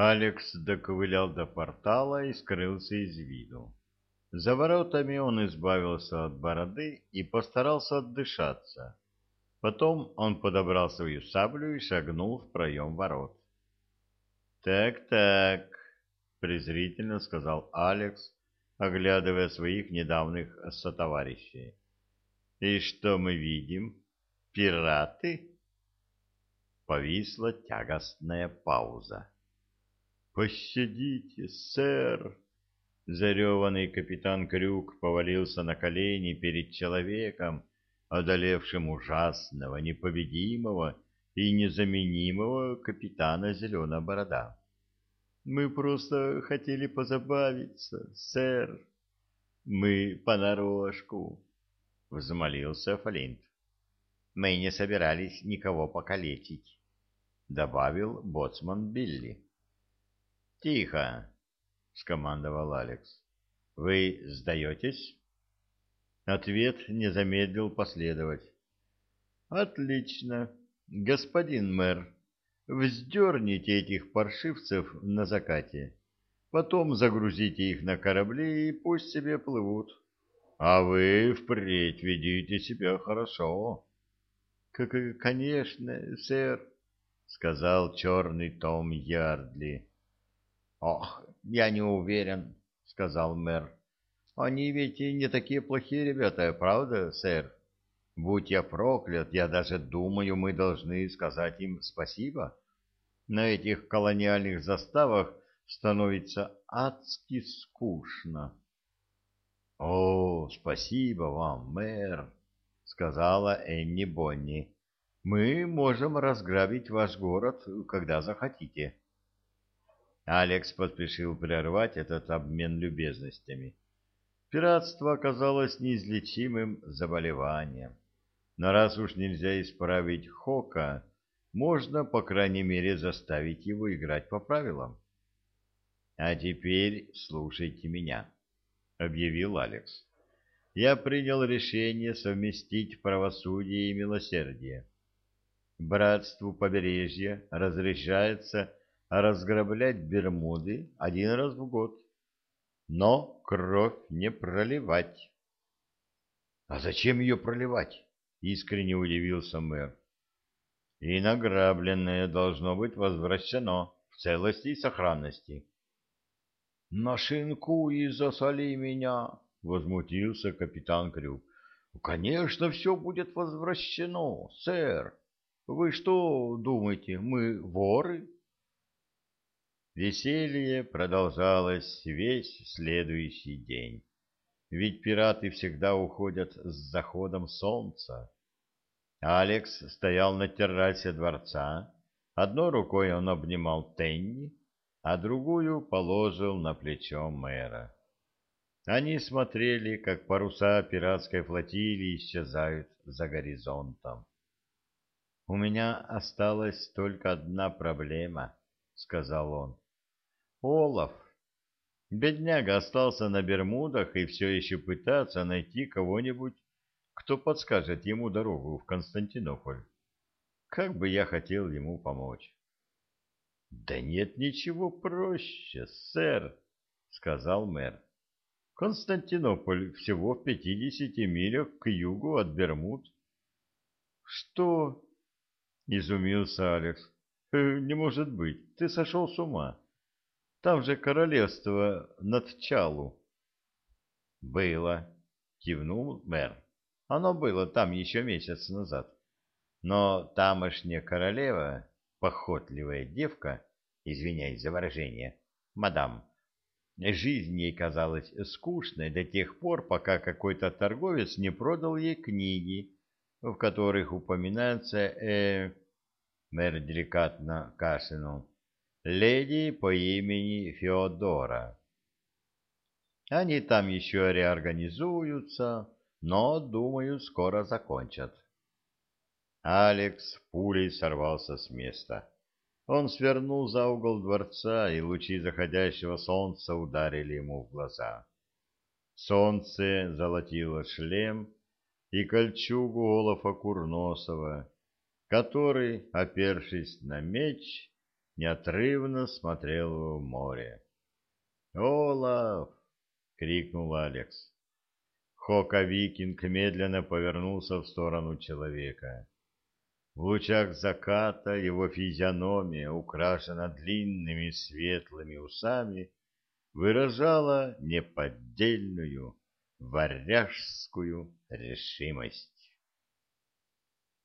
Алекс доковылял до портала и скрылся из виду. За воротами он избавился от бороды и постарался отдышаться. Потом он подобрал свою саблю и шагнул в проем ворот. «Так-так», — презрительно сказал Алекс, оглядывая своих недавних сотоварищей. «И что мы видим? Пираты?» Повисла тягостная пауза. «Пощадите, сэр!» Зареванный капитан Крюк повалился на колени перед человеком, одолевшим ужасного, непобедимого и незаменимого капитана Зеленая Борода. «Мы просто хотели позабавиться, сэр!» «Мы понарошку!» — взмолился Флинт. «Мы не собирались никого покалечить», — добавил боцман Билли. «Тихо!» — скомандовал Алекс. «Вы сдаетесь?» Ответ не замедлил последовать. «Отлично, господин мэр. Вздерните этих паршивцев на закате. Потом загрузите их на корабли и пусть себе плывут. А вы впредь ведите себя хорошо». «Конечно, сэр», — сказал черный Том Ярдли. Ох, я не уверен, сказал мэр. Они ведь и не такие плохие ребята, правда, сэр? Будь я проклят, я даже думаю, мы должны сказать им спасибо. На этих колониальных заставах становится адски скучно. — О, спасибо вам, мэр, — сказала Энни Бонни. — Мы можем разграбить ваш город, когда захотите. — Алекс поспешил прервать этот обмен любезностями. Пиратство оказалось неизлечимым заболеванием. Но раз уж нельзя исправить Хока, можно, по крайней мере, заставить его играть по правилам. «А теперь слушайте меня», — объявил Алекс. «Я принял решение совместить правосудие и милосердие. Братству побережья разрешается разграблять Бермуды один раз в год, но кровь не проливать. — А зачем ее проливать? — искренне удивился мэр. — И награбленное должно быть возвращено в целости и сохранности. — Нашинкуй и засоли меня! — возмутился капитан Крюк. — Конечно, все будет возвращено, сэр. Вы что думаете, мы воры? — Веселье продолжалось весь следующий день. Ведь пираты всегда уходят с заходом солнца. Алекс стоял на террасе дворца. Одной рукой он обнимал Тенни, а другую положил на плечо мэра. Они смотрели, как паруса пиратской флотилии исчезают за горизонтом. «У меня осталась только одна проблема», — сказал он. Олаф. Бедняга остался на Бермудах и все еще пытается найти кого-нибудь, кто подскажет ему дорогу в Константинополь. Как бы я хотел ему помочь. — Да нет ничего проще, сэр, — сказал мэр. Константинополь всего в пятидесяти милях к югу от Бермуд. — Что? — изумился Алекс. «Э, — Не может быть, ты сошел с ума. Там же королевство над Чалу. Было, кивнул мэр. Оно было там еще месяц назад. Но тамошняя королева, похотливая девка, извиняюсь за выражение, мадам, жизнь ей казалась скучной до тех пор, пока какой-то торговец не продал ей книги, в которых упоминается э Мэр деликатно кашлянул леди по имени Феодора. Они там еще реорганизуются, но, думаю, скоро закончат. Алекс пулей сорвался с места. Он свернул за угол дворца, и лучи заходящего солнца ударили ему в глаза. Солнце золотило шлем и кольчугу Олафа Курносова, который, опершись на меч, неотрывно смотрел в море. «Олаф!» — крикнул Алекс. Хока-викинг медленно повернулся в сторону человека. В лучах заката его физиономия, украшена длинными светлыми усами, выражала неподдельную варяжскую решимость.